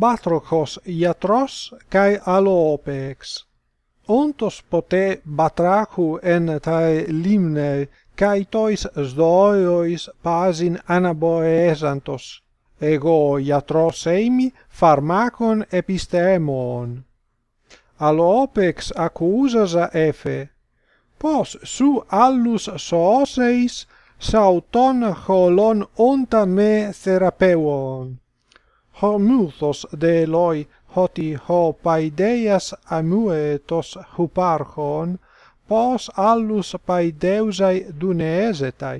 Batrokos iatros kai Aloopex. Ontos pote batrachu en tai limne kai tois zdoiois pasin anaboesantos ego iatros eimi pharmakon epistemon. Aloopex accusas efe, pos su allus sooseis sauton holon onta me therapeuon ho muthos de loi hoti ho paideias amuetos huparchon, pos allus paideusai duneesetai,